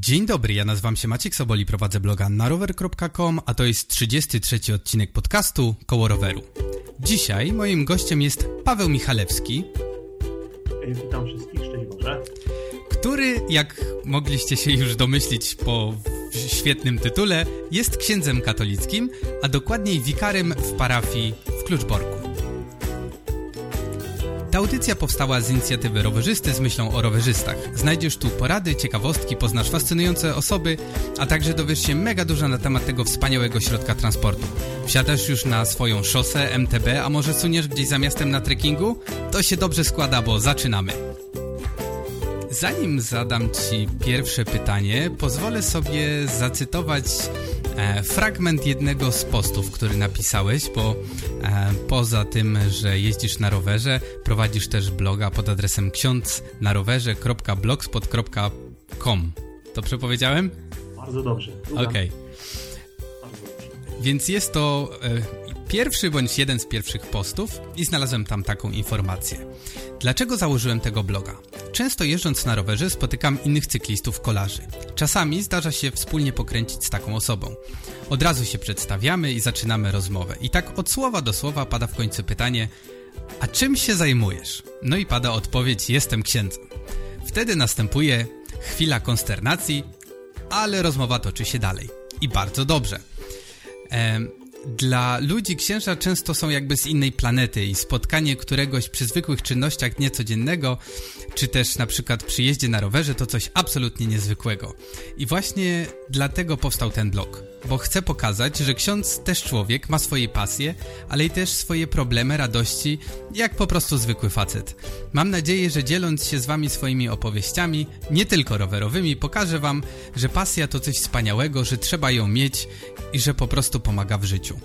Dzień dobry, ja nazywam się Maciek Soboli, prowadzę bloga narower.com, a to jest 33 odcinek podcastu Koło Roweru. Dzisiaj moim gościem jest Paweł Michalewski. Witam wszystkich, szczęść Boże. Który, jak mogliście się już domyślić po świetnym tytule, jest księdzem katolickim, a dokładniej wikarym w parafii w Kluczborku. Ta audycja powstała z inicjatywy rowerzysty z myślą o rowerzystach. Znajdziesz tu porady, ciekawostki, poznasz fascynujące osoby, a także dowiesz się mega dużo na temat tego wspaniałego środka transportu. Wsiadasz już na swoją szosę, MTB, a może suniesz gdzieś za miastem na trekkingu? To się dobrze składa, bo zaczynamy. Zanim zadam Ci pierwsze pytanie, pozwolę sobie zacytować fragment jednego z postów, który napisałeś, bo e, poza tym, że jeździsz na rowerze, prowadzisz też bloga pod adresem ksiądznarowerze.blogspot.com. To przepowiedziałem? Bardzo dobrze. Okej. Okay. Więc jest to e, pierwszy bądź jeden z pierwszych postów i znalazłem tam taką informację. Dlaczego założyłem tego bloga? Często jeżdżąc na rowerze spotykam innych cyklistów kolarzy. Czasami zdarza się wspólnie pokręcić z taką osobą. Od razu się przedstawiamy i zaczynamy rozmowę. I tak od słowa do słowa pada w końcu pytanie a czym się zajmujesz? No i pada odpowiedź jestem księdzem. Wtedy następuje chwila konsternacji, ale rozmowa toczy się dalej. I bardzo dobrze. Ehm, dla ludzi księża często są jakby z innej planety i spotkanie któregoś przy zwykłych czynnościach dnia codziennego, czy też na przykład przy jeździe na rowerze to coś absolutnie niezwykłego. I właśnie dlatego powstał ten blog, bo chcę pokazać, że ksiądz też człowiek, ma swoje pasje, ale i też swoje problemy, radości, jak po prostu zwykły facet. Mam nadzieję, że dzieląc się z wami swoimi opowieściami, nie tylko rowerowymi, pokażę wam, że pasja to coś wspaniałego, że trzeba ją mieć i że po prostu pomaga w życiu.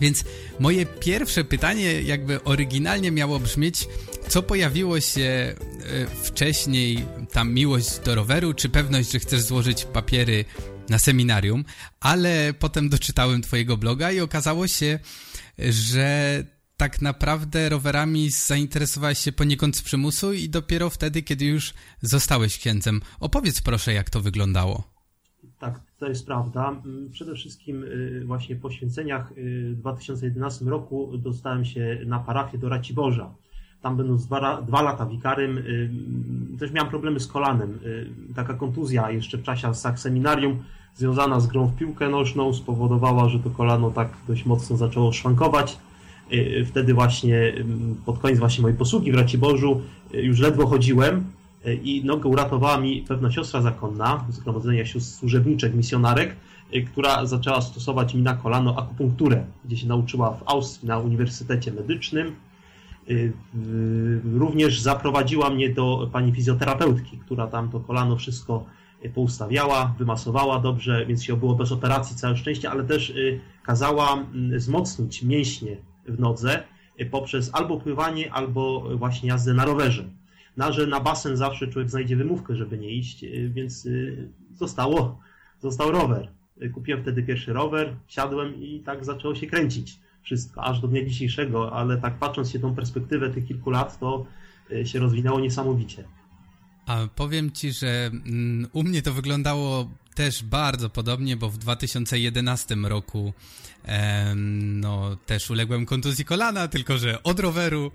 Więc moje pierwsze pytanie, jakby oryginalnie miało brzmieć, co pojawiło się e, wcześniej, tam miłość do roweru, czy pewność, że chcesz złożyć papiery na seminarium, ale potem doczytałem twojego bloga i okazało się, że tak naprawdę rowerami zainteresowałeś się poniekąd z przymusu i dopiero wtedy, kiedy już zostałeś księdzem. Opowiedz proszę, jak to wyglądało. Tak, to jest prawda. Mm, przede wszystkim y, właśnie po święceniach y, w 2011 roku dostałem się na parafię do Raciborza. Tam będąc dwa, dwa lata wikarym, y, też miałem problemy z kolanem. Taka kontuzja jeszcze w czasach seminarium związana z grą w piłkę nożną spowodowała, że to kolano tak dość mocno zaczęło szwankować. Wtedy właśnie pod koniec właśnie mojej posługi w Raciborzu już ledwo chodziłem, i nogę uratowała mi pewna siostra zakonna, zgromadzenia sióstr służebniczek, misjonarek, e, która zaczęła stosować mi na kolano akupunkturę, gdzie się nauczyła w Austrii na Uniwersytecie Medycznym. E, również zaprowadziła mnie do pani fizjoterapeutki, która tam to kolano wszystko poustawiała, wymasowała dobrze, więc się było bez operacji całe szczęście, ale też kazała wzmocnić mięśnie w nodze poprzez albo pływanie, albo właśnie jazdę na rowerze na, że na basen zawsze człowiek znajdzie wymówkę, żeby nie iść, y, więc y, zostało, został rower. Y, kupiłem wtedy pierwszy rower, siadłem i tak zaczęło się kręcić wszystko, aż do dnia dzisiejszego, ale tak patrząc się tą perspektywę tych kilku lat, to się rozwinęło niesamowicie. A powiem ci, że mm, u mnie to wyglądało też bardzo podobnie, bo w 2011 roku em, no, też uległem kontuzji kolana, tylko że od roweru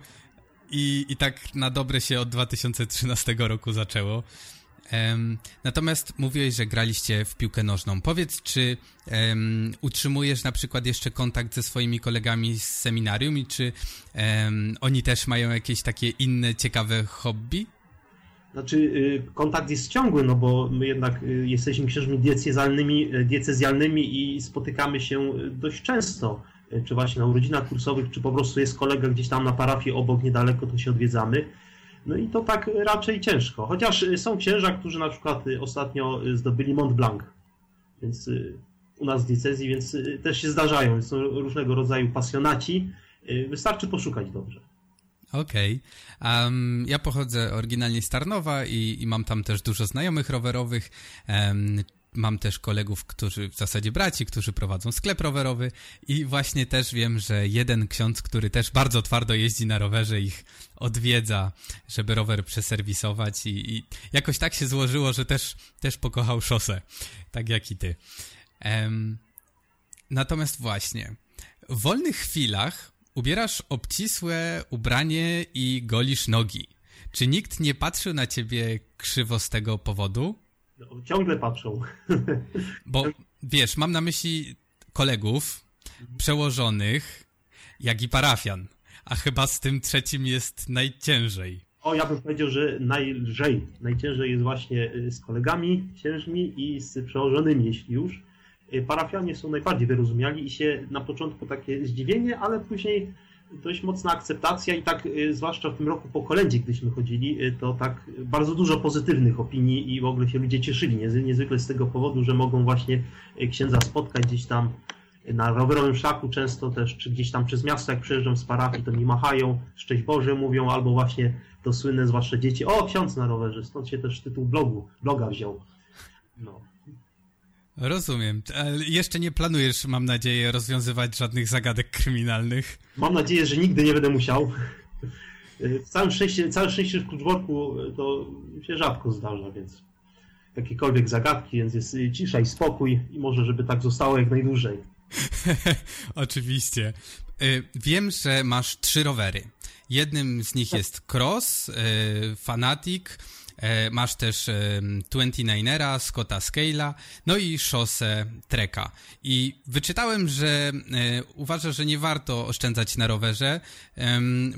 i, I tak na dobre się od 2013 roku zaczęło. Um, natomiast mówiłeś, że graliście w piłkę nożną. Powiedz, czy um, utrzymujesz na przykład jeszcze kontakt ze swoimi kolegami z seminarium i czy um, oni też mają jakieś takie inne ciekawe hobby? Znaczy, y, kontakt jest ciągły, no bo my jednak y, jesteśmy księżmi diecezjalnymi, y, diecezjalnymi i spotykamy się dość często czy właśnie na urodzinach kursowych, czy po prostu jest kolega gdzieś tam na parafii obok, niedaleko, to się odwiedzamy. No i to tak raczej ciężko. Chociaż są księża, którzy na przykład ostatnio zdobyli Mont Blanc, więc u nas w diecezji, więc też się zdarzają. Są różnego rodzaju pasjonaci. Wystarczy poszukać dobrze. Okej. Okay. Um, ja pochodzę oryginalnie z Tarnowa i, i, mam tam też dużo znajomych rowerowych. Um, mam też kolegów, którzy, w zasadzie braci, którzy prowadzą sklep rowerowy i właśnie też wiem, że jeden ksiądz, który też bardzo twardo jeździ na rowerze, ich odwiedza, żeby rower przeserwisować i, i jakoś tak się złożyło, że też, też pokochał szosę, tak jak i ty. Um, natomiast właśnie, w wolnych chwilach ubierasz obcisłe ubranie i golisz nogi. Czy nikt nie patrzył na ciebie krzywo z tego powodu? No, ciągle patrzą. Bo wiesz, mam na myśli kolegów, przełożonych, jak i parafian. A chyba z tym trzecim jest najciężej. O, ja bym powiedział, że najlżej. Najciężej jest właśnie y, z kolegami księżmi i z przełożonymi, jeśli już. Y, parafianie są najbardziej wyrozumiali i się na początku takie zdziwienie, ale później dość mocna akceptacja i tak, y, zwłaszcza w tym roku po kolędzie, gdyśmy chodzili, to tak bardzo dużo pozytywnych opinii i w ogóle się ludzie cieszyli, niezwykle z tego powodu, że mogą właśnie księdza spotkać gdzieś tam na rowerowym szlaku często też, czy gdzieś tam przez miasto, jak przejeżdżam z parafii, to mi machają, szczęść Boże mówią, albo właśnie to słynne, zwłaszcza dzieci, o, ksiądz na rowerze, stąd się też tytuł blogu, bloga wziął. No. Rozumiem. Ale jeszcze nie planujesz, mam nadzieję, rozwiązywać żadnych zagadek kryminalnych? Mam nadzieję, że nigdy nie będę musiał. W całym szczęście, całe szczęście w Kluczborku to się rzadko zdarza, więc jakiekolwiek zagadki, więc jest cisza i spokój i może, żeby tak zostało jak najdłużej. Oczywiście. Wiem, że masz trzy rowery. Jednym z nich jest Cross, Fanatic, masz też 29era, Scotta Scala, no i szosę Treka. I wyczytałem, że uważasz, że nie warto oszczędzać na rowerze,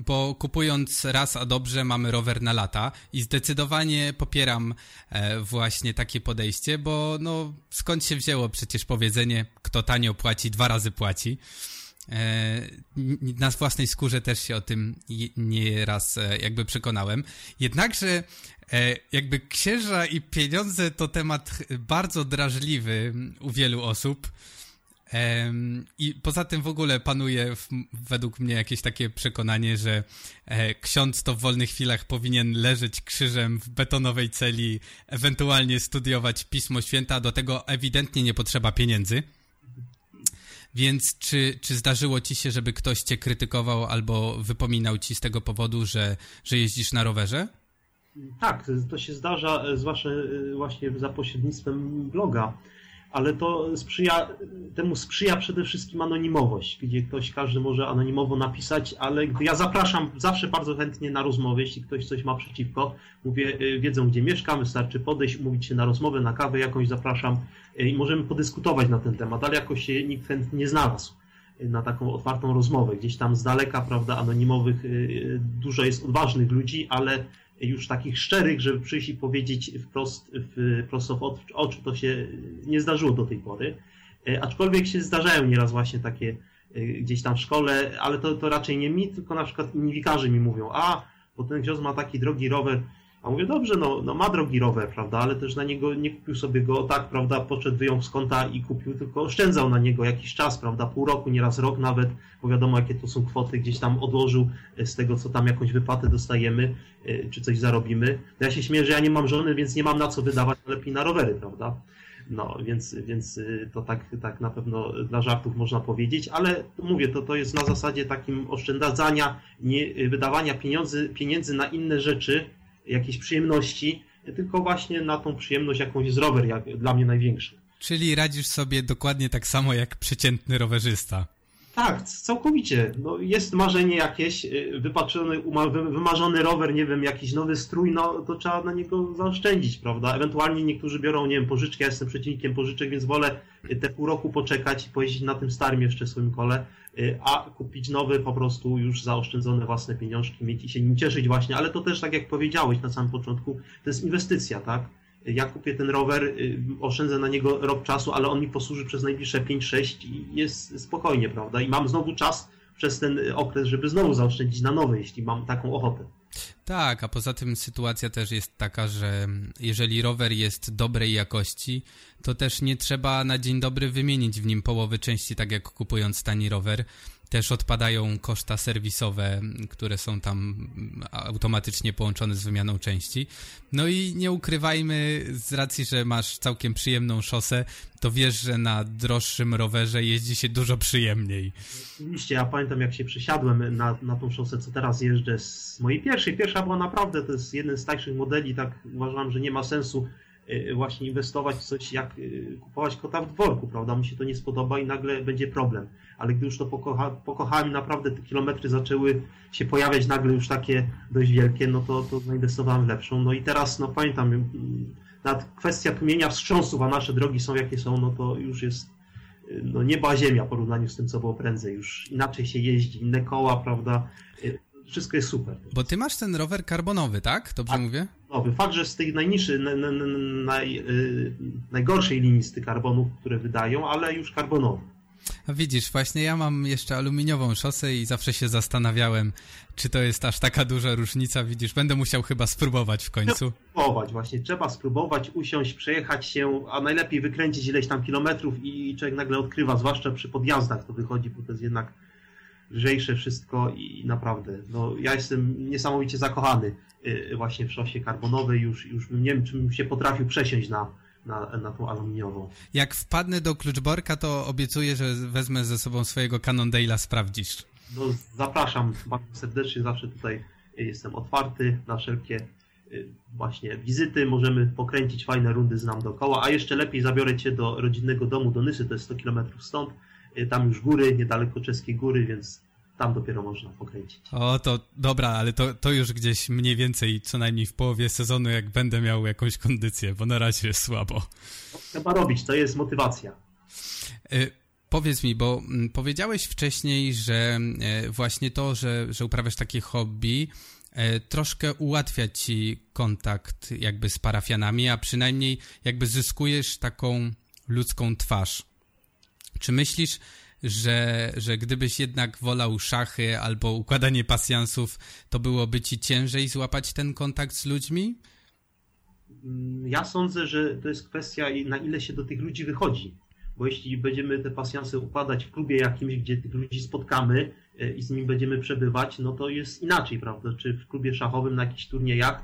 bo kupując raz a dobrze mamy rower na lata i zdecydowanie popieram e, właśnie takie podejście, bo no skąd się wzięło przecież powiedzenie, kto tanio płaci, dwa razy płaci. E, na własnej skórze też się o tym nieraz e, jakby przekonałem. Jednakże e, jakby księża i pieniądze to temat bardzo drażliwy u wielu osób. I poza tym w ogóle panuje według mnie jakieś takie przekonanie, że ksiądz to w wolnych chwilach powinien leżeć krzyżem w betonowej celi, ewentualnie studiować Pismo Święta, do tego ewidentnie nie potrzeba pieniędzy. Więc czy, czy zdarzyło ci się, żeby ktoś cię krytykował albo wypominał ci z tego powodu, że, że jeździsz na rowerze? Tak, to się zdarza, e, zwłaszcza e, właśnie za pośrednictwem bloga ale to sprzyja, temu sprzyja przede wszystkim anonimowość, gdzie ktoś, każdy może anonimowo napisać, ale ja zapraszam zawsze bardzo chętnie na rozmowę, jeśli ktoś coś ma przeciwko, mówię, y, wiedzą gdzie mieszkam, wystarczy podejść, umówić się na rozmowę, na kawę jakąś zapraszam i możemy podyskutować na ten temat, ale jakoś się nikt chętnie nie znalazł na taką otwartą rozmowę. Gdzieś tam z daleka, prawda, anonimowych, dużo jest odważnych ludzi, ale już takich szczerych, żeby przyjść i powiedzieć wprost, prosto w oczy, to się nie zdarzyło do tej pory. E, aczkolwiek się zdarzają nieraz właśnie takie e, gdzieś tam w szkole, ale to, to raczej nie mi, tylko na przykład inni wikarze mi mówią, a, bo ten ksiądz ma taki drogi rower, a mówię, dobrze, no, no ma drogi rower, prawda, ale też na niego nie kupił sobie go tak, prawda, podszedł, wyjął z konta i kupił, tylko oszczędzał na niego jakiś czas, prawda, pół roku, nieraz rok nawet, bo wiadomo, jakie to są kwoty, gdzieś tam odłożył z tego, co tam jakąś wypłatę dostajemy, e, czy coś zarobimy. No ja się śmieję, że ja nie mam żony, więc nie mam na co wydawać, lepiej na rowery, prawda. No, więc, więc e, to tak, tak na pewno dla żartów można powiedzieć, ale mówię, to, to jest na zasadzie takim oszczędzania, nie, wydawania pieniędzy, pieniędzy na inne rzeczy, jakieś przyjemności, tylko właśnie na tą przyjemność jakąś jest rower, jak dla mnie największy. Czyli radzisz sobie dokładnie tak samo jak przeciętny rowerzysta. Tak, całkowicie. No, jest marzenie jakieś, y, wypatrzony, wymarzony rower, nie wiem, jakiś nowy strój, no to trzeba na niego zaoszczędzić, prawda? Ewentualnie niektórzy biorą, nie wiem, pożyczki, ja jestem przeciwnikiem pożyczek, więc wolę te pół roku poczekać i pojeździć na tym starym jeszcze swoim kole, y, a kupić nowy po prostu już zaoszczędzone własne pieniążki, mieć i się nim cieszyć właśnie, ale to też tak jak powiedziałeś na samym początku, to jest inwestycja, tak? Ja kupię ten rower, y, oszczędzę na niego rok czasu, ale on mi posłuży przez najbliższe 5-6 i jest spokojnie, prawda? I mam znowu czas przez ten okres, żeby znowu zaoszczędzić na nowe, jeśli mam taką ochotę. Tak, a poza tym sytuacja też jest taka, że jeżeli rower jest dobrej jakości, to też nie trzeba na dzień dobry wymienić w nim połowy części, tak jak kupując tani rower, też odpadają koszta serwisowe, które są tam automatycznie połączone z wymianą części. No i nie ukrywajmy, z racji, że masz całkiem przyjemną szosę, to wiesz, że na droższym rowerze jeździ się dużo przyjemniej. Oczywiście, ja pamiętam jak się przesiadłem na, na tą szosę, co teraz jeżdżę z mojej pierwszej. Pierwsza była naprawdę, to jest jeden z tańszych modeli, tak uważam, że nie ma sensu właśnie inwestować w coś, jak y, kupować kota w dworku, prawda? Mi się to nie spodoba i nagle będzie problem. Ale gdy już to pokocha, pokochałem, naprawdę te kilometry zaczęły się pojawiać nagle już takie dość wielkie, no to, to zainwestowałem w lepszą. No i teraz, no pamiętam, y, nad kwestia tłumienia wstrząsów, a nasze drogi są jakie są, no to już jest no nieba ziemia w porównaniu z tym, co było prędzej. Już inaczej się jeździ, inne koła, prawda? wszystko jest super. Bo ty masz ten rower karbonowy, tak? Dobrze tak, mówię? Nowy. Fakt, że z tych najniższych, naj, y, najgorszej listy karbonów, które wydają, ale już karbonowy. A widzisz, właśnie ja mam jeszcze aluminiową szosę i zawsze się zastanawiałem, czy to jest aż taka duża różnica. Widzisz, będę musiał chyba spróbować w końcu. Trzeba spróbować, właśnie. Trzeba spróbować, usiąść, przejechać się, a najlepiej wykręcić ileś tam kilometrów i człowiek nagle odkrywa, zwłaszcza przy podjazdach to wychodzi, bo to jest jednak lżejsze wszystko i naprawdę, no ja jestem niesamowicie zakochany y, właśnie w szosie karbonowej, już, już nie wiem, czym się potrafił przesiąść na, na, na tą aluminiową. Jak wpadnę do Kluczborka, to obiecuję, że wezmę ze sobą swojego Cannondale'a, sprawdzisz. No zapraszam bardzo serdecznie, zawsze tutaj jestem otwarty na wszelkie y, właśnie wizyty, możemy pokręcić fajne rundy z nam dookoła, a jeszcze lepiej zabiorę Cię do rodzinnego domu do Nysy, to jest 100 km stąd, Y, tam już góry, niedaleko czeskiej góry, więc tam dopiero można pokręcić. O, to dobra, ale to, to już gdzieś mniej więcej, co najmniej w połowie sezonu, jak będę miał jakąś kondycję, bo na razie jest słabo. Trzeba robić, to jest motywacja. Y Powiedz mi, bo mm, powiedziałeś wcześniej, że e, właśnie to, że, że uprawiasz takie hobby, e, troszkę ułatwia ci kontakt jakby z parafianami, a przynajmniej jakby zyskujesz taką ludzką twarz. Czy myślisz, że, że gdybyś jednak wolał szachy albo układanie pasjansów, to byłoby ci ciężej złapać ten kontakt z ludźmi? Mm, ja sądzę, że to jest kwestia, na ile się do tych ludzi wychodzi. Bo jeśli będziemy te pasjanse układać w klubie jakimś, gdzie tych ludzi spotkamy e, i z nimi będziemy przebywać, no to jest inaczej, prawda? Czy w klubie szachowym na jakichś turniejach,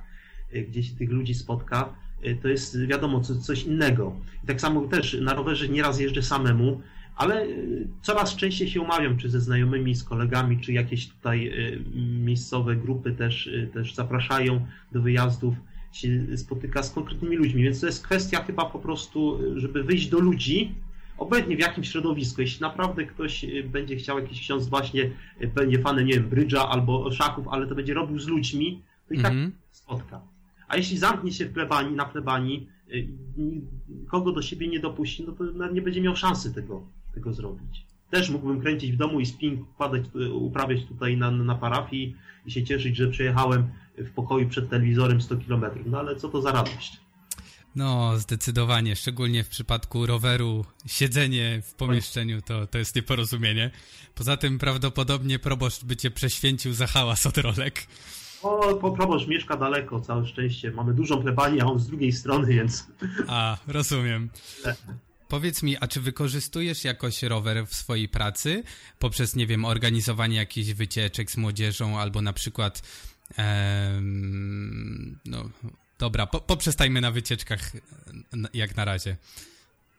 e, gdzie się tych ludzi spotka, e, to jest wiadomo coś innego. I tak samo też na rowerze nieraz jeżdżę samemu ale y, coraz częściej się umawiam, czy ze znajomymi, z kolegami, czy jakieś tutaj y, miejscowe grupy też, y, też zapraszają do wyjazdów, się spotyka z konkretnymi ludźmi, więc to jest kwestia chyba po prostu, żeby wyjść do ludzi, obecnie w jakimś środowisku. Jeśli naprawdę ktoś będzie chciał jakiś ksiądz właśnie, będzie fanem, nie wiem, brydża albo szachów, ale to będzie robił z ludźmi, to i tak mm -hmm. spotka. A jeśli zamknie się w plebanii, na plebanii, kogo do siebie nie dopuści, no to nie będzie miał szansy tego tego zrobić. Też mógłbym kręcić w domu i spin układać, uprawiać tutaj na, na parafii i się cieszyć, że przejechałem w pokoju przed telewizorem 100 km. No ale co to za radość? No, zdecydowanie, szczególnie w przypadku roweru, siedzenie w pomieszczeniu to, to jest nieporozumienie. Poza tym prawdopodobnie proboszcz by cię prześwięcił za hałas od rolek. O, proboszcz mieszka daleko, całe szczęście. Mamy dużą plebanię, a on z drugiej strony, więc... A, rozumiem. Powiedz mi, a czy wykorzystujesz jakoś rower w swojej pracy poprzez, nie wiem, organizowanie jakichś wycieczek z młodzieżą albo na przykład, em, no dobra, po, poprzestajmy na wycieczkach jak na razie.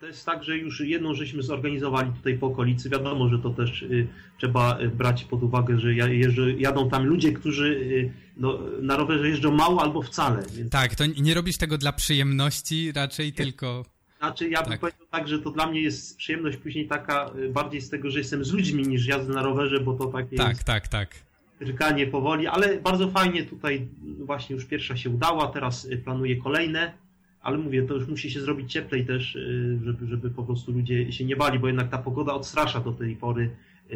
To jest tak, że już jedną żeśmy zorganizowali tutaj po okolicy. Wiadomo, że to też y, trzeba y, brać pod uwagę, że jeżdżę, jadą tam ludzie, którzy y, no, na rowerze jeżdżą mało albo wcale. Więc... Tak, to nie robisz tego dla przyjemności raczej, nie. tylko znaczy, ja bym tak. powiedział tak, że to dla mnie jest przyjemność później taka y, bardziej z tego, że jestem z ludźmi niż jazdy na rowerze, bo to takie tak, jest tak, tak. rykanie powoli, ale bardzo fajnie tutaj właśnie już pierwsza się udała, teraz y, planuję kolejne, ale mówię, to już musi się zrobić cieplej też, y, żeby, żeby po prostu ludzie się nie bali, bo jednak ta pogoda odstrasza do tej pory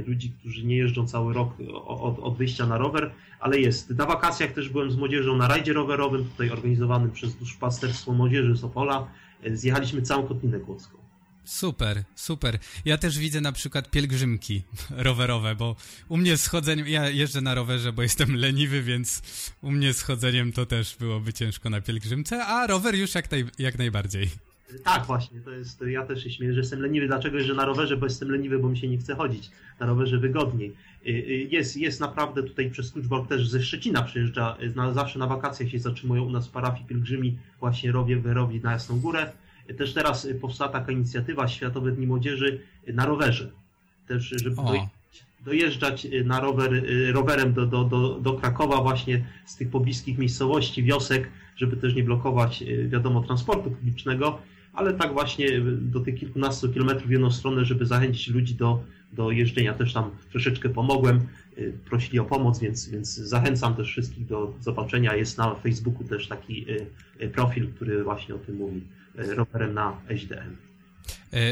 ludzi, którzy nie jeżdżą cały rok od, od wyjścia na rower, ale jest. Na wakacjach też byłem z młodzieżą na rajdzie rowerowym, tutaj organizowanym przez Duszpasterstwo Młodzieży z Opola zjechaliśmy całą Kotlinę Kłodzką. Super, super. Ja też widzę na przykład pielgrzymki rowerowe, bo u mnie z chodzeniem, ja jeżdżę na rowerze, bo jestem leniwy, więc u mnie z chodzeniem to też byłoby ciężko na pielgrzymce, a rower już jak, naj, jak najbardziej. Tak, właśnie, to jest, ja też się śmieję, że jestem leniwy. Dlaczego? Że na rowerze, bo jestem leniwy, bo mi się nie chce chodzić. Na rowerze wygodniej. Y, y, jest, jest naprawdę tutaj przez Kluczborg też ze Szczecina przyjeżdża, na, zawsze na wakacjach się zatrzymują u nas w parafii pielgrzymi, właśnie robię wyrobi na Jasną Górę. Też teraz powstała taka inicjatywa Światowe Dni Młodzieży na rowerze. Też, żeby dojeżdżać na rower, rowerem do, do, do, do Krakowa właśnie z tych pobliskich miejscowości, wiosek, żeby też nie blokować, wiadomo, transportu publicznego ale tak właśnie do tych kilkunastu kilometrów w jedną stronę, żeby zachęcić ludzi do, do jeżdżenia. Też tam troszeczkę pomogłem, y, prosili o pomoc, więc, więc zachęcam też wszystkich do zobaczenia. Jest na Facebooku też taki y, y, profil, który właśnie o tym mówi, rowerem na SDM.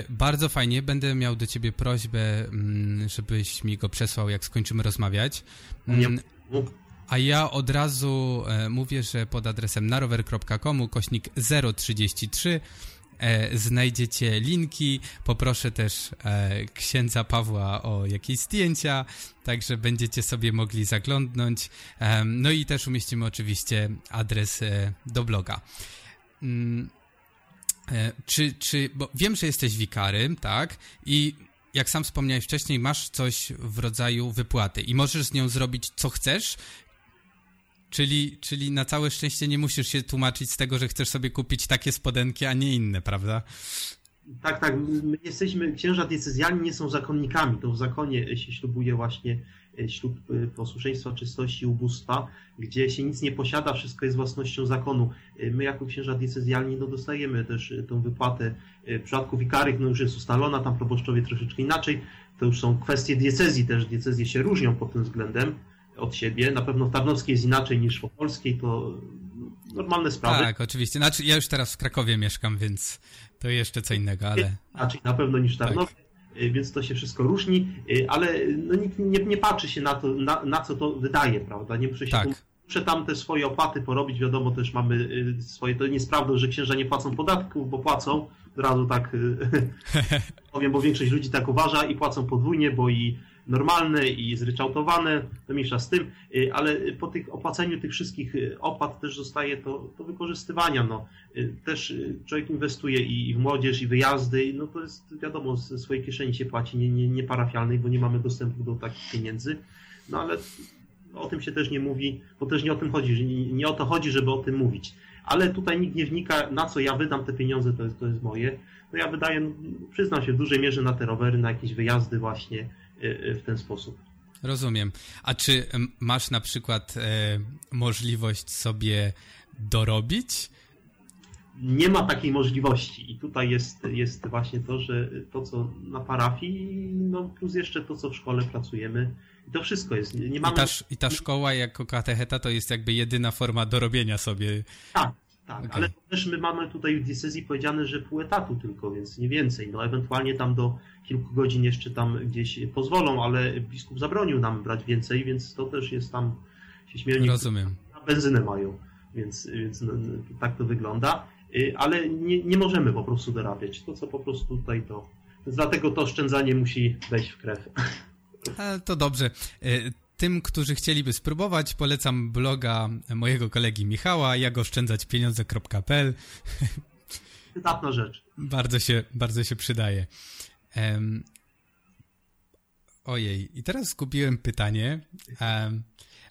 Bardzo fajnie. Będę miał do ciebie prośbę, mm, żebyś mi go przesłał, jak skończymy rozmawiać. Mm, a ja od razu e, mówię, że pod adresem narower.com kośnik 033 e, znajdziecie linki. Poproszę też e, księdza Pawła o jakieś zdjęcia, także będziecie sobie mogli zaglądnąć. No i też umieścimy oczywiście adres e, do bloga. Mm, czy, czy, bo wiem, że jesteś wikarym, tak? I jak sam wspomniałeś wcześniej, masz coś w rodzaju wypłaty i możesz z nią zrobić co chcesz, Czyli, czyli na całe szczęście nie musisz się tłumaczyć z tego, że chcesz sobie kupić takie spodenki, a nie inne, prawda? Tak, tak. My jesteśmy, księża decyzjalni nie są zakonnikami. To w zakonie się ślubuje właśnie e, ślub e, posłuszeństwa, czystości i ubóstwa, gdzie się nic nie posiada, wszystko jest własnością zakonu. E, my jako księża decyzjalni no, dostajemy też tą wypłatę. W przypadku wikarych no, już jest ustalona, tam proboszczowie troszeczkę inaczej. To już są kwestie diecezji też. Diecezje się różnią pod tym względem od siebie. Na pewno w Tarnowskiej jest inaczej niż w Opolskiej, to normalne sprawy. Tak, oczywiście. Znaczy, ja już teraz w Krakowie mieszkam, więc to jeszcze co innego, ale... Inaczej na pewno niż w Tarnowie. Tak więc to się wszystko różni, y, ale no, nikt nie, nie patrzy się na to, na, na, co to wydaje, prawda? Nie muszę się tak. muszę tam te swoje opłaty porobić, wiadomo, też mamy y, swoje, to nie jest że księża nie płacą podatków, bo płacą, od razu tak powiem, bo większość ludzi tak uważa i płacą podwójnie, bo i normalne i zryczałtowane, to mniejsza z tym, y, ale po tych opłaceniu tych wszystkich y, opłat też zostaje to do wykorzystywania. No. Y, też człowiek inwestuje i w młodzież, i wyjazdy, no to jest wiadomo, ze swojej kieszeni się płaci, nie, nie, nie parafialnej, bo nie mamy dostępu do takich pieniędzy, no ale o tym się też nie mówi, bo też nie o tym chodzi, nie, nie o to chodzi, żeby o tym mówić. Ale tutaj nikt nie wnika, na co ja wydam te pieniądze, to jest, to jest moje. No ja wydaję, przyznam się, w dużej mierze na te rowery, na jakieś wyjazdy właśnie, w ten sposób. Rozumiem. A czy masz na przykład e, możliwość sobie dorobić? Nie ma takiej możliwości i tutaj jest, jest właśnie to, że to co na parafii, no plus jeszcze to co w szkole pracujemy, i to wszystko jest. Nie mamy... I, ta, I ta szkoła jako katecheta to jest jakby jedyna forma dorobienia sobie. Tak, tak, okay. ale też my mamy tutaj w decyzji powiedziane, że pół etatu tylko, więc nie więcej. No ewentualnie tam do kilku godzin jeszcze tam gdzieś pozwolą, ale biskup zabronił nam brać więcej, więc to też jest tam, się śmieją, Rozumiem. na benzynę mają, więc, więc no, no, tak to wygląda. Y, ale nie, nie możemy po prostu dorabiać. To, co po prostu tutaj to... Więc dlatego to oszczędzanie musi wejść w krew. To dobrze. Tym, którzy chcieliby spróbować, polecam bloga mojego kolegi Michała, jagoszczędzaćpieniądze.pl Przydatna rzecz. Bardzo się, bardzo się przydaje. Um, ojej, i teraz skupiłem pytanie. Um,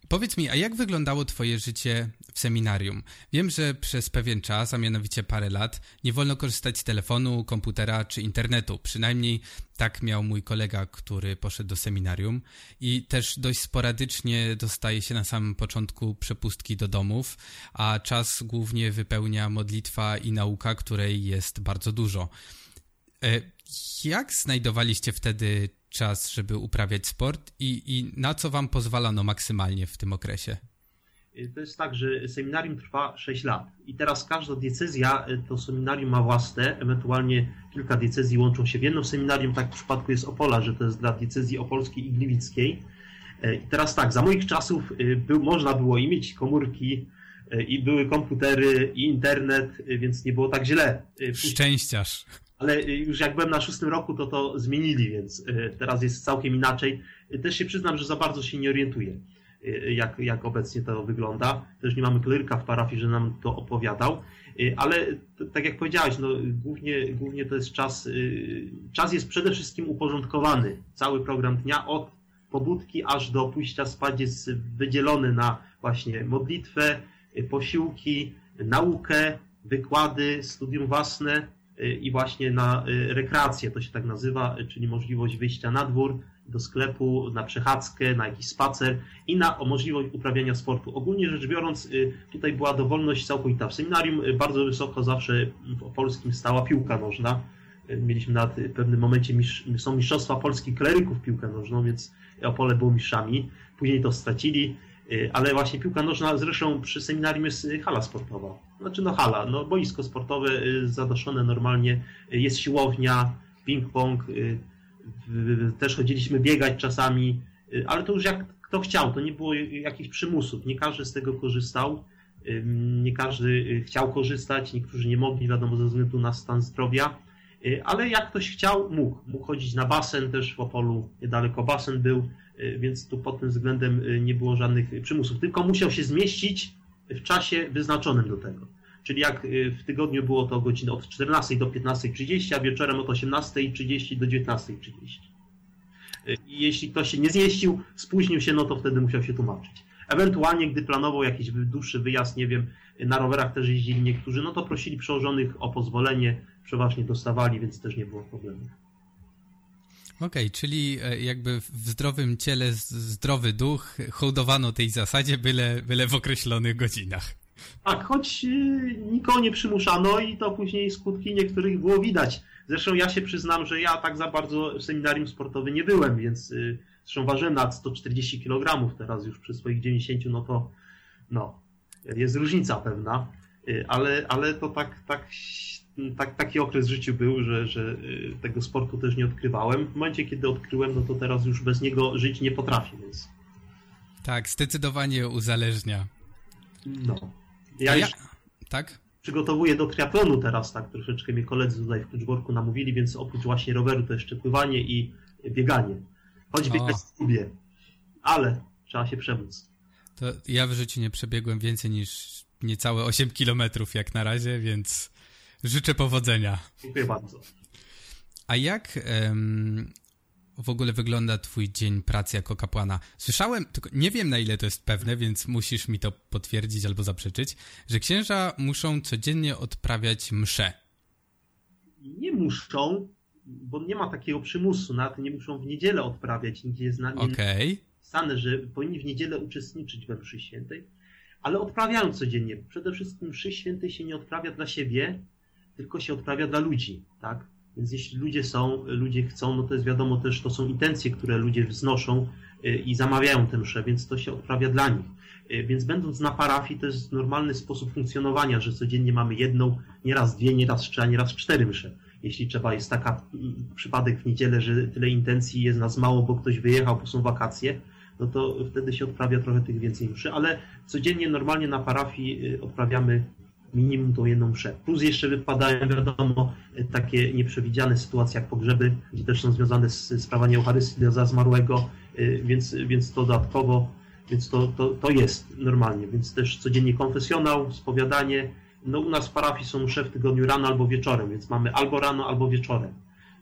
powiedz mi, a jak wyglądało twoje życie w seminarium? Wiem, że przez pewien czas, a mianowicie parę lat, nie wolno korzystać z telefonu, komputera czy internetu. Przynajmniej tak miał mój kolega, który poszedł do seminarium i też dość sporadycznie dostaje się na samym początku przepustki do domów, a czas głównie wypełnia modlitwa i nauka, której jest bardzo dużo. E, jak znajdowaliście wtedy czas, żeby uprawiać sport i, i na co wam pozwalano maksymalnie w tym okresie? To jest tak, że seminarium trwa 6 lat i teraz każda decyzja to seminarium ma własne, ewentualnie kilka decyzji łączą się w jedno seminarium, tak w przypadku jest Opola, że to jest dla decyzji opolskiej i gliwickiej. E, I teraz tak, za moich czasów był, można było i mieć komórki, i były komputery, i internet, więc nie było tak źle. Szczęściarz ale już jak byłem na szóstym roku, to to zmienili, więc e, teraz jest całkiem inaczej. Też się przyznam, że za bardzo się nie orientuję. jak, jak obecnie to wygląda. Też nie mamy kleryka w parafii, że nam to opowiadał. Ale tak jak powiedziałeś, no, głównie, głównie to jest czas, czas jest przede wszystkim uporządkowany. Cały program dnia od pobudki aż do pójścia spać jest wydzielony na właśnie modlitwę, posiłki, naukę, wykłady, studium własne i właśnie na rekreację, to się tak nazywa, czyli możliwość wyjścia na dwór, do sklepu, na przechadzkę, na jakiś spacer i na możliwość uprawiania sportu. Ogólnie rzecz biorąc, tutaj była dowolność całkowita. W seminarium bardzo wysoko zawsze w polskim stała piłka nożna. Mieliśmy na pewnym momencie, są mistrzostwa Polski kleryków piłkę nożną, więc Opole było mistrzami. Później to stracili, ale właśnie piłka nożna, zresztą przy seminarium jest hala sportowa. Znaczy no hala, no boisko sportowe zadaszone normalnie, jest siłownia, ping-pong, też chodziliśmy biegać czasami, ale to już jak kto chciał, to nie było jakichś przymusów, nie każdy z tego korzystał, nie każdy chciał korzystać, niektórzy nie mogli, wiadomo, ze względu na stan zdrowia, ale jak ktoś chciał, mógł. Mógł chodzić na basen, też w Opolu. Niedaleko basen był, więc tu pod tym względem nie było żadnych przymusów, tylko musiał się zmieścić w czasie wyznaczonym do tego. Czyli jak w tygodniu było to godzina od 14 do 15.30, a wieczorem od 18.30 do 19.30. Jeśli ktoś się nie zmieścił, spóźnił się, no to wtedy musiał się tłumaczyć. Ewentualnie, gdy planował jakiś dłuższy wyjazd, nie wiem, na rowerach też jeździli niektórzy, no to prosili przełożonych o pozwolenie, przeważnie dostawali, więc też nie było problemu. Okej, okay, czyli jakby w zdrowym ciele zdrowy duch hołdowano tej zasadzie, byle, byle w określonych godzinach. Tak, choć nikogo nie przymuszano i to później skutki niektórych było widać. Zresztą ja się przyznam, że ja tak za bardzo w seminarium sportowym nie byłem, więc zresztą ważyłem nad 140 kg, teraz już przy swoich 90, no to no, jest różnica pewna, ale, ale to tak, tak, tak, taki okres w życiu był, że, że tego sportu też nie odkrywałem. W momencie, kiedy odkryłem, no to teraz już bez niego żyć nie potrafię, więc... Tak, zdecydowanie uzależnia. No. Ja, ja... tak? przygotowuję do triatlonu teraz, tak troszeczkę mnie koledzy tutaj w Kluczborku namówili, więc oprócz właśnie roweru to jeszcze pływanie i bieganie. Choć biegać lubię, ale trzeba się przemóc. To ja w życiu nie przebiegłem więcej niż niecałe 8 kilometrów jak na razie, więc życzę powodzenia. Dziękuję bardzo. A jak um, w ogóle wygląda twój dzień pracy jako kapłana? Słyszałem, tylko nie wiem na ile to jest pewne, więc musisz mi to potwierdzić albo zaprzeczyć, że księża muszą codziennie odprawiać msze. Nie muszą, bo nie ma takiego przymusu, nawet nie muszą w niedzielę odprawiać, nigdzie jest na, okay. napisane, że powinni w niedzielę uczestniczyć we mszy świętej, ale odprawiają codziennie. Przede wszystkim mszy świętej się nie odprawia dla siebie, tylko się odprawia dla ludzi, tak? Więc jeśli ludzie są, ludzie chcą, no to jest wiadomo też, to są intencje, które ludzie wznoszą y, i zamawiają tę mszę, więc to się odprawia dla nich. Y, więc będąc na parafii, to jest normalny sposób funkcjonowania, że codziennie mamy jedną, nieraz dwie, nieraz trzy, a nieraz cztery msze. Jeśli trzeba, jest taka mm, przypadek w niedzielę, że tyle intencji jest nas mało, bo ktoś wyjechał, bo są wakacje, no to wtedy się odprawia trochę tych więcej mszy, ale codziennie normalnie na parafii y, odprawiamy minimum tą jedną mszę. Plus jeszcze wypadają, wiadomo, takie nieprzewidziane sytuacje jak pogrzeby, gdzie też są związane z sprawaniem Eucharystii dla zmarłego, y, więc, więc to dodatkowo, więc to, to, to jest normalnie. Więc też codziennie konfesjonał, spowiadanie. No u nas w parafii są msze w tygodniu rano albo wieczorem, więc mamy albo rano, albo wieczorem.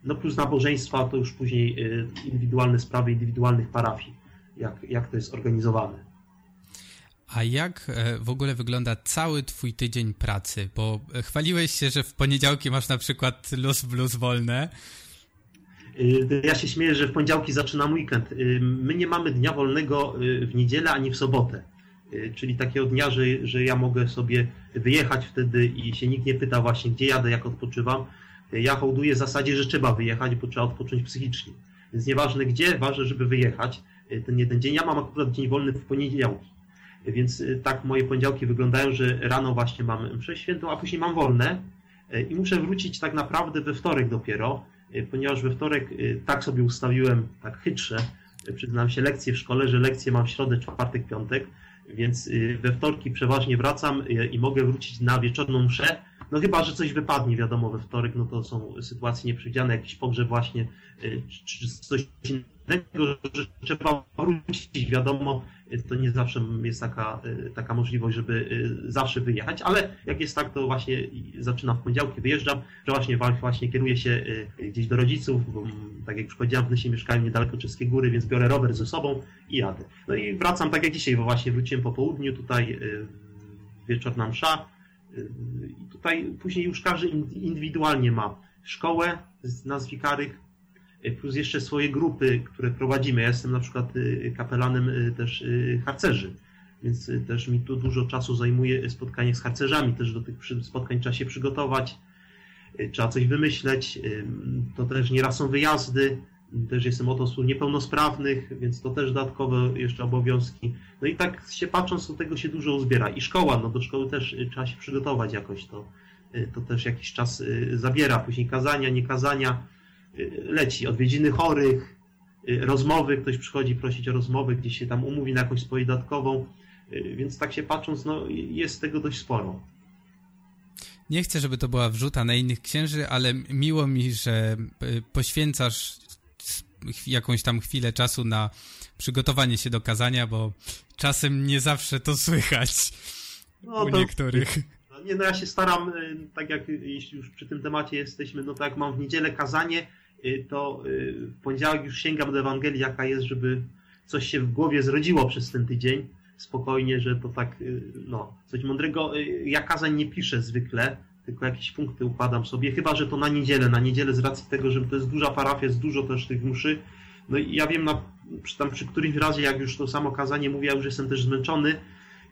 No plus nabożeństwa to już później y, indywidualne sprawy indywidualnych parafii, jak, jak to jest organizowane. A jak e, w ogóle wygląda cały twój tydzień pracy? Bo e, chwaliłeś się, że w poniedziałki masz na przykład luz blues wolne. Y, ja się śmieję, że w poniedziałki zaczynam weekend. Y, my nie mamy dnia wolnego y, w niedzielę ani w sobotę. Czyli takiego dnia, że, że ja mogę sobie wyjechać wtedy i się nikt nie pyta właśnie, gdzie jadę, jak odpoczywam. Ja hołduję w zasadzie, że trzeba wyjechać, bo trzeba odpocząć psychicznie. Więc nieważne gdzie, ważne, żeby wyjechać ten jeden dzień. Ja mam akurat dzień wolny w poniedziałki. Więc y, tak moje poniedziałki wyglądają, że rano właśnie mam mszę świętą, a później mam wolne y, i muszę wrócić tak naprawdę we wtorek dopiero, y, ponieważ we wtorek tak sobie ustawiłem, tak chytrze, przyznam się lekcje w szkole, że lekcje mam w środę, czwartek, piątek, więc we wtorki przeważnie wracam i mogę wrócić na wieczorną mszę, no chyba, że coś wypadnie, wiadomo, we wtorek, no to są sytuacje nieprzewidziane, jakiś pogrzeb właśnie, czy coś innego, że trzeba wrócić, wiadomo, to nie zawsze jest taka, taka możliwość, żeby zawsze wyjechać, ale jak jest tak, to właśnie zaczynam w poniedziałki, wyjeżdżam, że właśnie, właśnie kieruję się gdzieś do rodziców, bo tak jak już powiedziałem, w Nysie mieszkają niedaleko Czeskie Góry, więc biorę rower ze sobą i jadę. No i wracam tak jak dzisiaj, bo właśnie wróciłem po południu, tutaj wieczorna msza i tutaj później już każdy indywidualnie ma szkołę z nas wikarych, y, plus jeszcze swoje grupy, które prowadzimy. Ja jestem na przykład y, kapelanem y, też harcerzy, więc też mi tu dużo czasu zajmuje spotkanie z harcerzami, też do tych spotkań trzeba się przygotować, trzeba coś wymyśleć, to też nieraz są wyjazdy, też jestem od osób niepełnosprawnych, więc to też dodatkowe jeszcze obowiązki. No i tak się patrząc, do tego się dużo uzbiera. I szkoła, no do szkoły też trzeba się przygotować jakoś to. Y, to też jakiś czas y, zabiera, później kazania, nie kazania, y, leci. Odwiedziny chorych, rozmowy, ktoś przychodzi prosić o rozmowę, gdzieś się tam umówi na jakąś swoją dodatkową, więc tak się patrząc, no jest tego dość sporo. Nie chcę, żeby to była wrzuta na innych księży, ale miło mi, że poświęcasz jakąś tam chwilę czasu na przygotowanie się do kazania, bo czasem nie zawsze to słychać no, u to, niektórych. Nie, no ja się staram, y, tak jak jeśli już przy tym temacie jesteśmy, no tak jak mam w niedzielę kazanie, y, to y, w poniedziałek już sięgam do Ewangelii, jaka jest, żeby coś się w głowie zrodziło przez ten tydzień. Spokojnie, że to tak, no, coś mądrego. Ja kazań nie piszę zwykle, tylko jakieś punkty układam sobie, chyba, że to na niedzielę. Na niedzielę z racji tego, że to jest duża parafia, jest dużo też tych mszy. No i ja wiem, na, przy, tam przy którymś razie, jak już to samo kazanie mówię, ja już jestem też zmęczony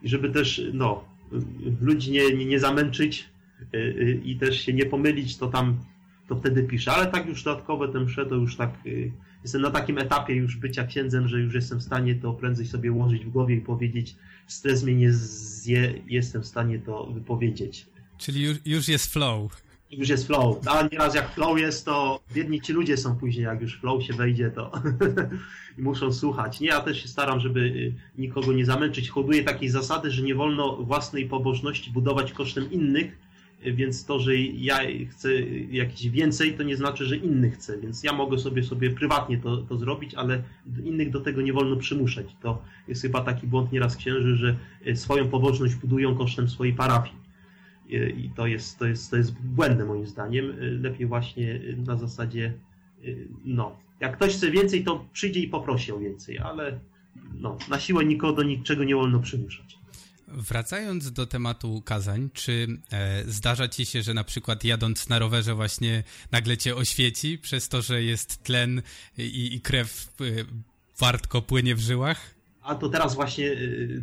i żeby też, no, ludzi nie, nie, nie zamęczyć y, y, i też się nie pomylić, to tam to wtedy piszę. Ale tak już dodatkowe ten msze, to już tak y, jestem na takim etapie już bycia księdzem, że już jestem w stanie to prędzej sobie ułożyć w głowie i powiedzieć, stres mnie nie zje, jestem w stanie to wypowiedzieć. Czyli już, już jest flow już jest flow. A nieraz jak flow jest, to biedni ci ludzie są później, jak już flow się wejdzie, to i muszą słuchać. Nie, ja też się staram, żeby y, nikogo nie zamęczyć. Hoduję takiej zasady, że nie wolno własnej pobożności budować kosztem innych, więc to, że ja chcę jakieś więcej, to nie znaczy, że inny chce, więc ja mogę sobie sobie prywatnie to, to zrobić, ale innych do tego nie wolno przymuszać. To jest chyba taki błąd nieraz księży, że y, swoją pobożność budują kosztem swojej parafii i to jest, to jest, to jest błędne moim zdaniem. Lepiej właśnie na zasadzie, no, jak ktoś chce więcej, to przyjdzie i poprosi o więcej, ale no, na siłę nikogo do niczego nie wolno przymuszać. Wracając do tematu kazań, czy e, zdarza ci się, że na przykład jadąc na rowerze właśnie nagle cię oświeci przez to, że jest tlen i, i krew e, wartko płynie w żyłach? A to teraz właśnie e,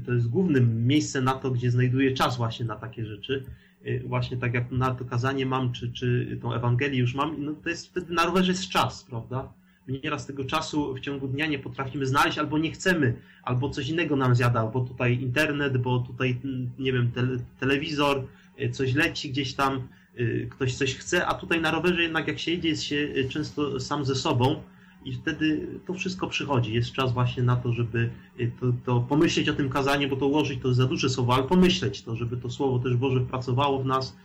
to jest głównym miejscem na to, gdzie znajduję czas właśnie na takie rzeczy. Y, właśnie tak jak na to kazanie mam, czy, czy tą Ewangelię już mam, no to jest wtedy na rowerze jest czas, prawda? My nieraz tego czasu w ciągu dnia nie potrafimy znaleźć, albo nie chcemy, albo coś innego nam zjada, bo tutaj internet, bo tutaj, nie wiem, te, telewizor, y, coś leci gdzieś tam, y, ktoś coś chce, a tutaj na rowerze jednak jak się jedzie, jest się często sam ze sobą, i wtedy to wszystko przychodzi. Jest czas właśnie na to, żeby y, to, to, pomyśleć o tym kazaniu, bo to ułożyć to za duże słowo, ale pomyśleć to, żeby to słowo też Boże pracowało w nas.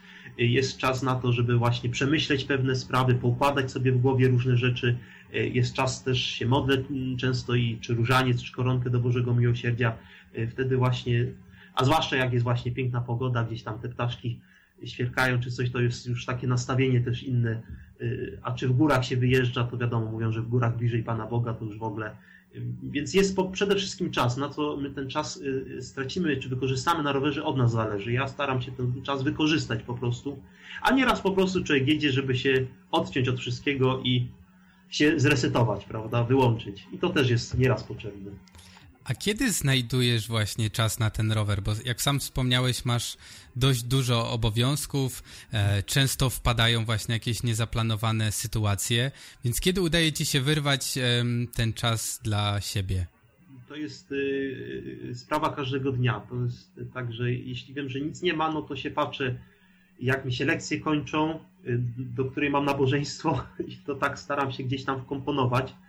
Y, jest czas na to, żeby właśnie przemyśleć pewne sprawy, poukładać sobie w głowie różne rzeczy. Y, jest czas też się modlę mm, często i czy różaniec, czy koronkę do Bożego Miłosierdzia. Wtedy właśnie, a zwłaszcza jak jest właśnie piękna pogoda, gdzieś tam te ptaszki świerkają czy coś, to jest już takie nastawienie też inne. Y, a czy w górach się wyjeżdża, to wiadomo, mówią, że w górach bliżej Pana Boga to już w ogóle. Więc jest przede wszystkim czas. Na co my ten czas y, stracimy, czy wykorzystamy na rowerze, od nas zależy. Ja staram się ten czas wykorzystać po prostu. A nieraz po prostu człowiek jedzie, żeby się odciąć od wszystkiego i się zresetować, prawda, wyłączyć. I to też jest nieraz potrzebne. A kiedy znajdujesz właśnie czas na ten rower? Bo jak sam wspomniałeś, masz dość dużo obowiązków, e, często wpadają właśnie jakieś niezaplanowane sytuacje, więc kiedy udaje ci się wyrwać e, ten czas dla siebie? To jest y, sprawa każdego dnia. To jest tak, że jeśli wiem, że nic nie ma, no to się patrzę, jak mi się lekcje kończą, y, do której mam nabożeństwo i to tak staram się gdzieś tam wkomponować Y,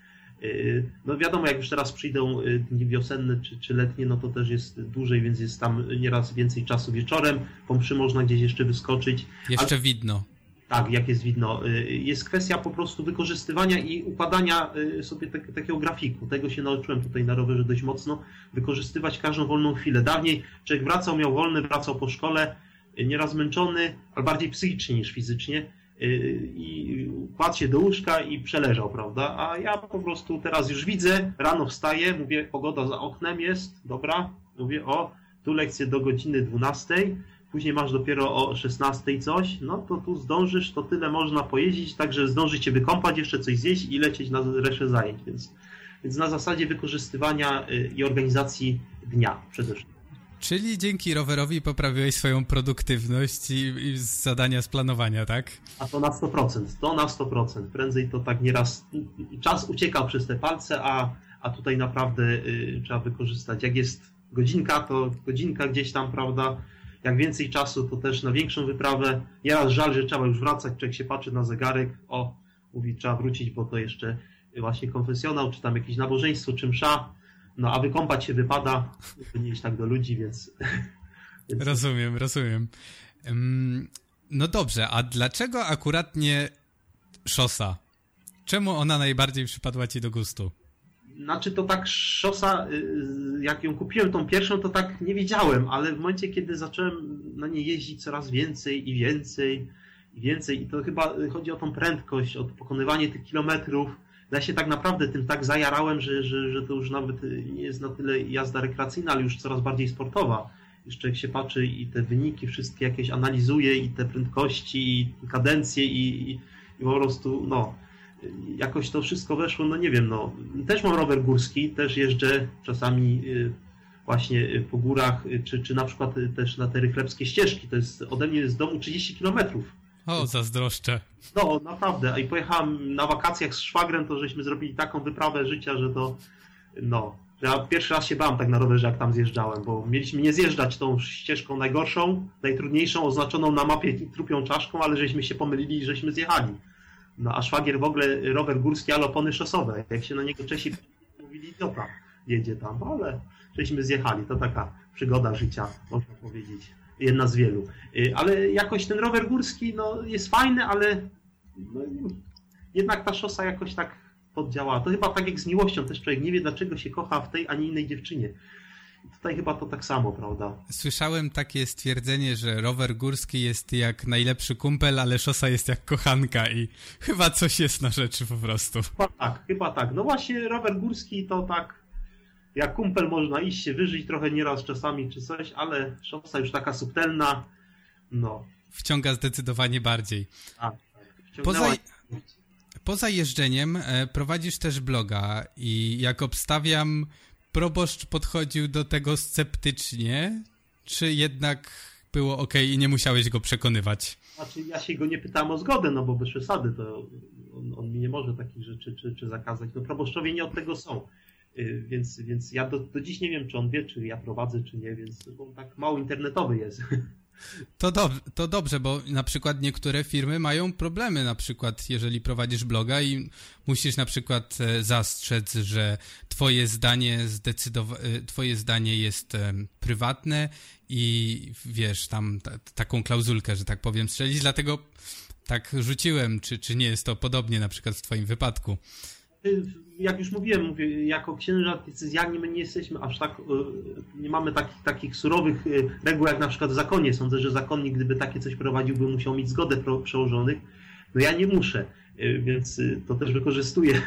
no wiadomo, jak już teraz przyjdą y, dni wiosenne czy, czy letnie, no to też jest dłużej, więc jest tam nieraz więcej czasu wieczorem. Po mszy można gdzieś jeszcze wyskoczyć. Jeszcze widno. Tak, jak jest widno. Y, jest kwestia po prostu wykorzystywania i układania y, sobie te, takiego grafiku. Tego się nauczyłem tutaj na rowerze dość mocno. Wykorzystywać każdą wolną chwilę. Dawniej człowiek wracał, miał wolny, wracał po szkole, y, nieraz zmęczony, ale bardziej psychicznie niż fizycznie i kładł się do łóżka i przeleżał, prawda? A ja po prostu teraz już widzę, rano wstaję, mówię, pogoda za oknem jest, dobra, mówię, o, tu lekcje do godziny 12, później masz dopiero o 16 coś, no to tu zdążysz, to tyle można pojeździć, także zdążyć się wykąpać, jeszcze coś zjeść i lecieć na resztę zajęć, więc, więc na zasadzie wykorzystywania y, i organizacji dnia przede wszystkim. Czyli dzięki rowerowi poprawiłeś swoją produktywność i, i zadania z planowania, tak? A to na 100%, to na 100%. Prędzej to tak nieraz czas ucieka przez te palce, a, a tutaj naprawdę y, trzeba wykorzystać. Jak jest godzinka, to godzinka gdzieś tam, prawda? Jak więcej czasu, to też na większą wyprawę. Nieraz żal, że trzeba już wracać, człowiek się patrzy na zegarek, o, mówi, trzeba wrócić, bo to jeszcze właśnie konfesjonał, czy tam jakieś nabożeństwo, czy msza no a wykąpać się wypada, nie iść tak do ludzi, więc... więc... Rozumiem, rozumiem. No dobrze, a dlaczego akurat nie szosa? Czemu ona najbardziej przypadła ci do gustu? Znaczy to tak szosa, y, jak ją kupiłem tą pierwszą, to tak nie wiedziałem, ale w momencie, kiedy zacząłem na niej jeździć coraz więcej i więcej i więcej, i to chyba chodzi o tą prędkość, o pokonywanie tych kilometrów, ja się tak naprawdę tym tak zajarałem, że, że, że to już nawet nie jest na tyle jazda rekreacyjna, ale już coraz bardziej sportowa. Jeszcze jak się patrzy i te wyniki wszystkie jakieś analizuje i te prędkości, i kadencje i, i, i po prostu no jakoś to wszystko weszło, no nie wiem, no. Też mam rower górski, też jeżdżę czasami y, właśnie po górach, y, czy, czy na przykład też na te rychlebskie ścieżki, to jest ode mnie z domu 30 kilometrów o, zazdroszczę. No, naprawdę. I pojechałem na wakacjach z szwagrem, to żeśmy zrobili taką wyprawę życia, że to, no, ja pierwszy raz się bałem tak na rowerze, jak tam zjeżdżałem, bo mieliśmy nie zjeżdżać tą ścieżką najgorszą, najtrudniejszą, oznaczoną na mapie trupią czaszką, ale żeśmy się pomylili i żeśmy zjechali. No, a szwagier w ogóle rower górski, ale opony szosowe. Jak się na niego Czesi mówili, dobra, jedzie tam, ale żeśmy zjechali. To taka przygoda życia, można powiedzieć jedna z wielu. Y, ale jakoś ten rower górski no, jest fajny, ale no, jednak ta szosa jakoś tak poddziałała. To chyba tak jak z miłością też człowiek nie wie, dlaczego się kocha w tej, a nie innej dziewczynie. Tutaj chyba to tak samo, prawda? Słyszałem takie stwierdzenie, że rower górski jest jak najlepszy kumpel, ale szosa jest jak kochanka i chyba coś jest na rzeczy po prostu. Chyba tak, chyba tak. No właśnie rower górski to tak jak kumpel można iść się wyżyć trochę nieraz czasami czy coś, ale szosa już taka subtelna, no. Wciąga zdecydowanie bardziej. A, tak. Poza, poza jeżdżeniem e, prowadzisz też bloga i jak obstawiam, proboszcz podchodził do tego sceptycznie, czy jednak było ok i nie musiałeś go przekonywać? Znaczy, ja się go nie pytałem o zgodę, no bo bez przesady to on, on mi nie może takich rzeczy czy, czy zakazać. No proboszczowie nie od tego są. Y, więc, więc ja do, do dziś nie wiem, czy on wie, czy ja prowadzę, czy nie, więc on tak mało internetowy jest. To, dob to dobrze, bo na przykład niektóre firmy mają problemy, na przykład jeżeli prowadzisz bloga i musisz na przykład e, zastrzec, że twoje zdanie e, twoje zdanie jest prywatne i wiesz, tam taką klauzulkę, że tak powiem, strzelić, dlatego tak rzuciłem, czy, czy nie jest to podobnie na przykład w twoim wypadku jak już mówiłem, mówię, jako księża decyzjani my nie jesteśmy aż tak, e, nie mamy takich, takich surowych e, reguł jak na przykład w zakonie. Sądzę, że zakonnik, gdyby takie coś prowadził, by musiał mieć zgodę przełożonych. No ja nie muszę, e, więc to też wykorzystuję.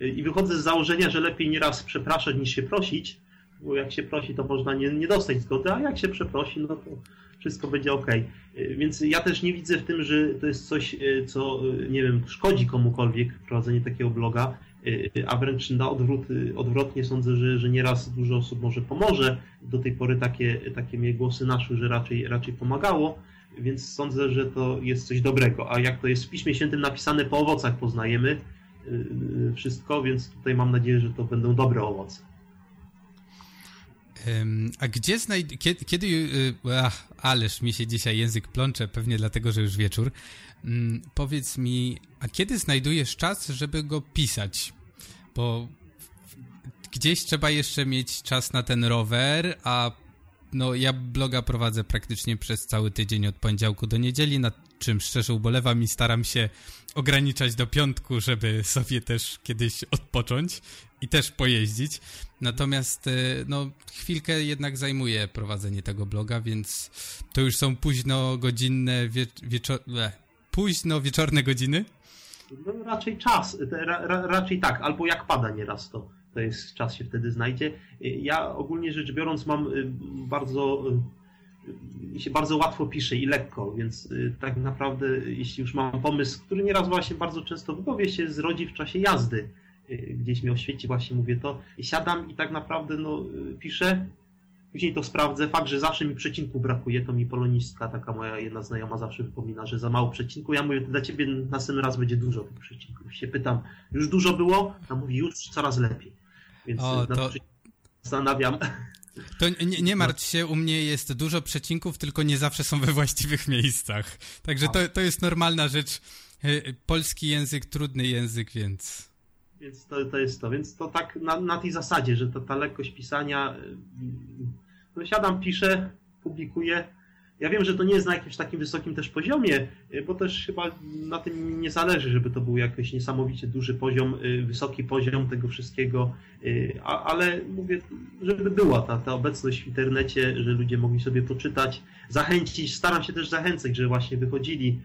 I wychodzę z założenia, że lepiej nieraz przepraszać niż się prosić, bo jak się prosi, to można nie, nie dostać zgody, a jak się przeprosi, no to wszystko będzie ok. Więc ja też nie widzę w tym, że to jest coś, co, nie wiem, szkodzi komukolwiek prowadzenie takiego bloga Y, a wręcz na odwrót, y, odwrotnie sądzę, że, że nieraz dużo osób może pomoże. Do tej pory takie, takie mnie głosy naszły, że raczej, raczej pomagało, więc sądzę, że to jest coś dobrego. A jak to jest w Piśmie Świętym napisane, po owocach poznajemy y, wszystko, więc tutaj mam nadzieję, że to będą dobre owoce. A gdzie znajdziesz, kiedy, kiedy ach, ależ mi się dzisiaj język plącze, pewnie dlatego, że już wieczór. Um, powiedz mi, a kiedy znajdujesz czas, żeby go pisać? Bo gdzieś trzeba jeszcze mieć czas na ten rower, a no ja bloga prowadzę praktycznie przez cały tydzień od poniedziałku do niedzieli, nad czym szczerze ubolewam i staram się ograniczać do piątku, żeby sobie też kiedyś odpocząć i też pojeździć. Natomiast e, no chwilkę jednak zajmuje prowadzenie tego bloga, więc to już są późno godzinne wie, wieczor... późno wieczorne godziny. No, raczej czas, ra, ra, raczej tak, albo jak pada nieraz to to jest czas się wtedy znajdzie. Ja ogólnie rzecz biorąc mam y, bardzo y, się bardzo łatwo pisze i lekko, więc y, tak naprawdę jeśli już mam pomysł, który nieraz właśnie bardzo często w głowie się zrodzi w czasie jazdy, gdzieś mi oświeci właśnie mówię to, siadam i tak naprawdę no, piszę, później to sprawdzę, fakt, że zawsze mi przecinku brakuje, to mi polonistka, taka moja jedna znajoma zawsze wypomina, że za mało przecinku, ja mówię, dla ciebie następny raz będzie dużo tych przecinków. Się pytam, już dużo było? A mówi, już coraz lepiej. Więc o, to... zastanawiam. To nie, nie martw się, u mnie jest dużo przecinków, tylko nie zawsze są we właściwych miejscach. Także to, to jest normalna rzecz. E, polski język, trudny język, więc... Więc to, to jest to. Więc to tak na, na tej zasadzie, że to, ta lekkość pisania... No siadam, piszę, publikuję, ja wiem, że to nie jest na jakimś takim wysokim też poziomie, y, bo też chyba na tym nie zależy, żeby to był jakiś niesamowicie duży poziom, y, wysoki poziom tego wszystkiego, y, ale mówię, żeby była ta, ta obecność w internecie, że ludzie mogli sobie poczytać, zachęcić, staram się też zachęcać, że właśnie wychodzili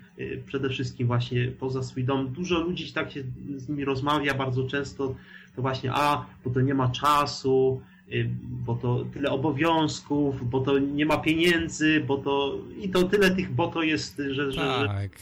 przede wszystkim właśnie poza swój dom. Dużo ludzi tak się z nimi rozmawia bardzo często, to właśnie, a, bo to nie ma czasu, bo to tyle obowiązków, bo to nie ma pieniędzy, bo to i to tyle tych, bo to jest, że, tak.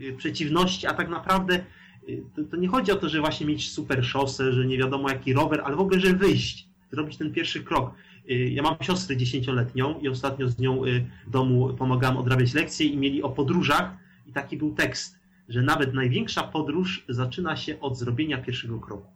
że przeciwności, a tak naprawdę y, to, to, nie chodzi o to, że właśnie mieć super szosę, że nie wiadomo jaki rower, ale w ogóle, że wyjść, zrobić ten pierwszy krok. Y, ja mam siostrę dziesięcioletnią i ostatnio z nią w domu pomagałem odrabiać lekcje i mieli o podróżach i taki był tekst, że nawet największa podróż zaczyna się od zrobienia pierwszego kroku.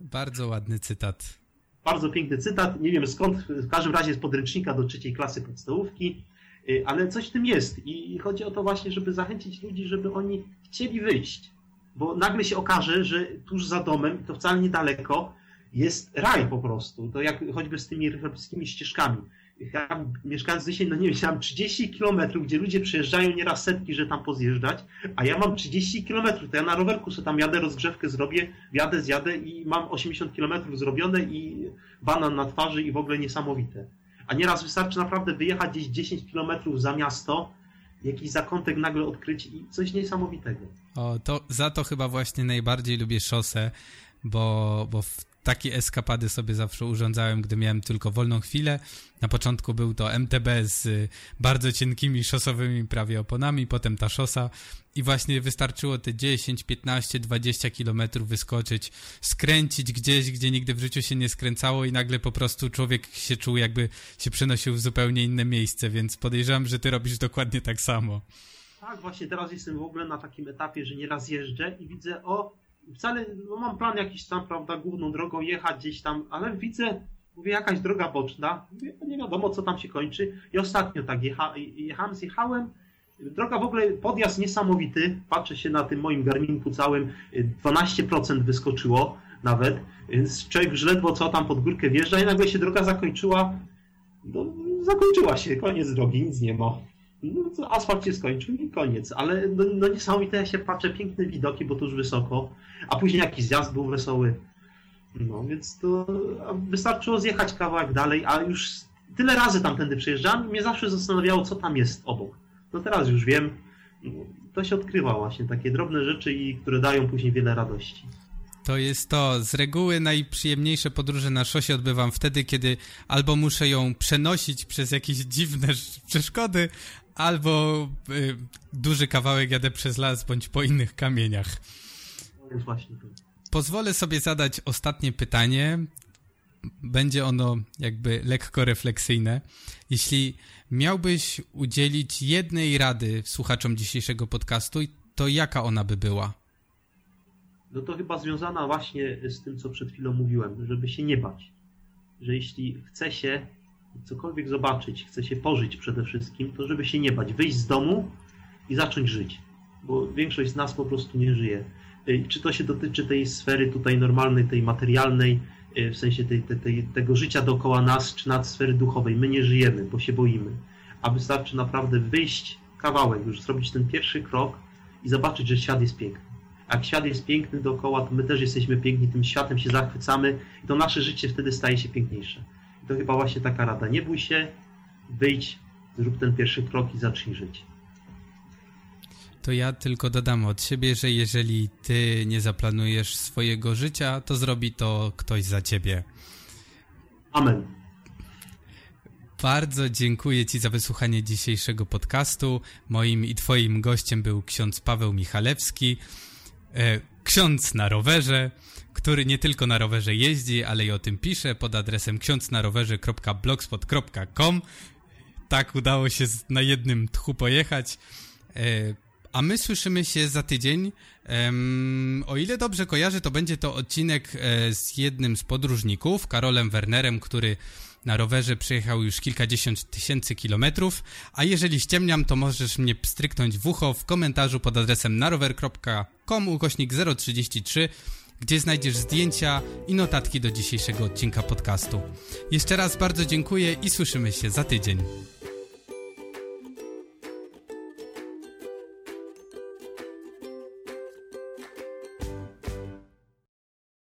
Bardzo ładny cytat. Bardzo piękny cytat. Nie wiem skąd, w każdym razie z podręcznika do trzeciej klasy podstawówki, y, ale coś w tym jest. I chodzi o to właśnie, żeby zachęcić ludzi, żeby oni chcieli wyjść. Bo nagle się okaże, że tuż za domem, to wcale niedaleko, jest raj po prostu. To jak choćby z tymi rybskimi ścieżkami ja mieszkając dzisiaj, no nie wiem, mam 30 kilometrów, gdzie ludzie przyjeżdżają nieraz setki, że tam pozjeżdżać, a ja mam 30 kilometrów, to ja na rowerku sobie tam jadę, rozgrzewkę zrobię, wjadę, zjadę i mam 80 kilometrów zrobione i banan na twarzy i w ogóle niesamowite. A nieraz wystarczy naprawdę wyjechać gdzieś 10 kilometrów za miasto, jakiś zakątek nagle odkryć i coś niesamowitego. O, to za to chyba właśnie najbardziej lubię szosę, bo, bo w takie eskapady sobie zawsze urządzałem, gdy miałem tylko wolną chwilę. Na początku był to MTB z y, bardzo cienkimi szosowymi prawie oponami, potem ta szosa i właśnie wystarczyło te 10, 15, 20 kilometrów wyskoczyć, skręcić gdzieś, gdzie nigdy w życiu się nie skręcało i nagle po prostu człowiek się czuł jakby się przenosił w zupełnie inne miejsce, więc podejrzewam, że ty robisz dokładnie tak samo. Tak, właśnie teraz jestem w ogóle na takim etapie, że nieraz jeżdżę i widzę, o, wcale, no mam plan jakiś tam, prawda, główną drogą jechać gdzieś tam, ale widzę, mówię, jakaś droga boczna, mówię, nie wiadomo, co tam się kończy. I ostatnio tak jecha, jechałem, zjechałem, droga w ogóle, podjazd niesamowity, patrzę się na tym moim garminku całym, 12% wyskoczyło nawet, więc człowiek już ledwo co tam pod górkę wjeżdża i nagle się droga zakończyła, no, zakończyła się, koniec drogi, nic nie ma no, asfalt się skończył i koniec. Ale no, no niesamowite, ja się patrzę, piękne widoki, bo to już wysoko, a później jakiś zjazd był wesoły. No więc to wystarczyło zjechać kawałek dalej, a już tyle razy tamtędy przejeżdżałem i mnie zawsze zastanawiało, co tam jest obok. No teraz już wiem, to się odkrywa właśnie, takie drobne rzeczy, i które dają później wiele radości. To jest to. Z reguły najprzyjemniejsze podróże na szosie odbywam wtedy, kiedy albo muszę ją przenosić przez jakieś dziwne przeszkody, albo y, duży kawałek jadę przez las bądź po innych kamieniach. Właśnie to. Pozwolę sobie zadać ostatnie pytanie. Będzie ono jakby lekko refleksyjne. Jeśli miałbyś udzielić jednej rady słuchaczom dzisiejszego podcastu, to jaka ona by była? No to chyba związana właśnie z tym, co przed chwilą mówiłem, żeby się nie bać. Że jeśli chce się cokolwiek zobaczyć, chce się pożyć przede wszystkim, to żeby się nie bać, wyjść z domu i zacząć żyć. Bo większość z nas po prostu nie żyje. Y, czy to się dotyczy tej sfery tutaj normalnej, tej materialnej, w sensie tej, tej, tej, tego życia dookoła nas, czy nad sfery duchowej. My nie żyjemy, bo się boimy. A wystarczy naprawdę wyjść kawałek, już zrobić ten pierwszy krok i zobaczyć, że świat jest piękny. Jak świat jest piękny dookoła, to my też jesteśmy piękni, tym światem się zachwycamy i to nasze życie wtedy staje się piękniejsze. To chyba właśnie taka rada. Nie bój się, wyjdź, zrób ten pierwszy krok i zacznij żyć. To ja tylko dodam od siebie, że jeżeli ty nie zaplanujesz swojego życia, to zrobi to ktoś za ciebie. Amen. Bardzo dziękuję Ci za wysłuchanie dzisiejszego podcastu. Moim i Twoim gościem był ksiądz Paweł Michalewski, e, ksiądz na rowerze, który nie tylko na rowerze jeździ, ale i o tym pisze pod adresem ksiądznarowerze.blogspot.com. Tak udało się na jednym tchu pojechać. E, a my słyszymy się za tydzień. O ile dobrze kojarzę, to będzie to odcinek e, z jednym z podróżników, Karolem Wernerem, który na rowerze przejechał już kilkadziesiąt tysięcy kilometrów, a jeżeli ściemniam, to możesz mnie stryknąć w ucho w komentarzu pod adresem narower.com ukośnik 033, gdzie znajdziesz zdjęcia i notatki do dzisiejszego odcinka podcastu. Jeszcze raz bardzo dziękuję i słyszymy się za tydzień.